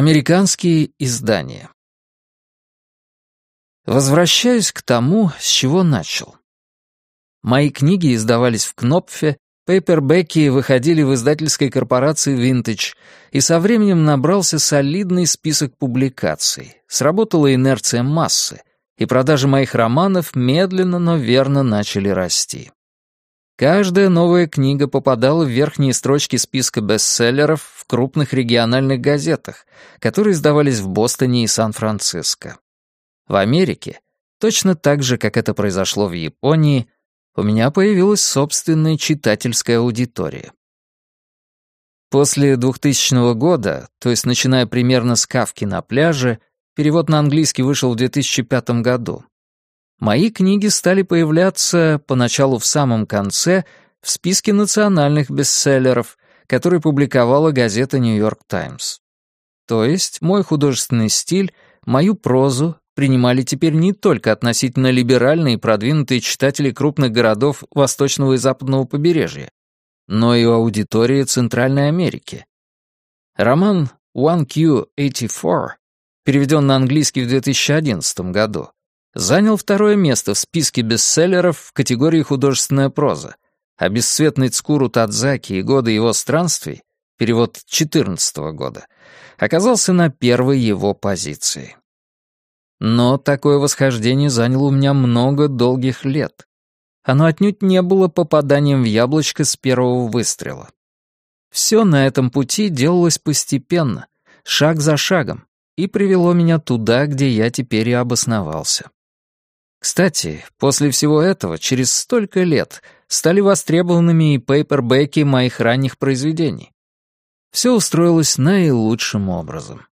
Американские издания. Возвращаюсь к тому, с чего начал. Мои книги издавались в Кнопфе, пейпербеки выходили в издательской корпорации Vintage, и со временем набрался солидный список публикаций. Сработала инерция массы, и продажи моих романов медленно, но верно начали расти. Каждая новая книга попадала в верхние строчки списка бестселлеров в крупных региональных газетах, которые издавались в Бостоне и Сан-Франциско. В Америке, точно так же, как это произошло в Японии, у меня появилась собственная читательская аудитория. После 2000 года, то есть начиная примерно с «Кавки на пляже», перевод на английский вышел в 2005 году, Мои книги стали появляться поначалу в самом конце в списке национальных бестселлеров, которые публиковала газета «Нью-Йорк Таймс». То есть мой художественный стиль, мою прозу принимали теперь не только относительно либеральные и продвинутые читатели крупных городов восточного и западного побережья, но и аудитория Центральной Америки. Роман «One Q84», переведен на английский в 2011 году, занял второе место в списке бестселлеров в категории художественная проза, а «Бесцветный Цкуру Тадзаки и годы его странствий» перевод 14 года, оказался на первой его позиции. Но такое восхождение заняло у меня много долгих лет. Оно отнюдь не было попаданием в яблочко с первого выстрела. Все на этом пути делалось постепенно, шаг за шагом, и привело меня туда, где я теперь и обосновался. Кстати, после всего этого, через столько лет, стали востребованными и пейпербеки моих ранних произведений. Все устроилось наилучшим образом.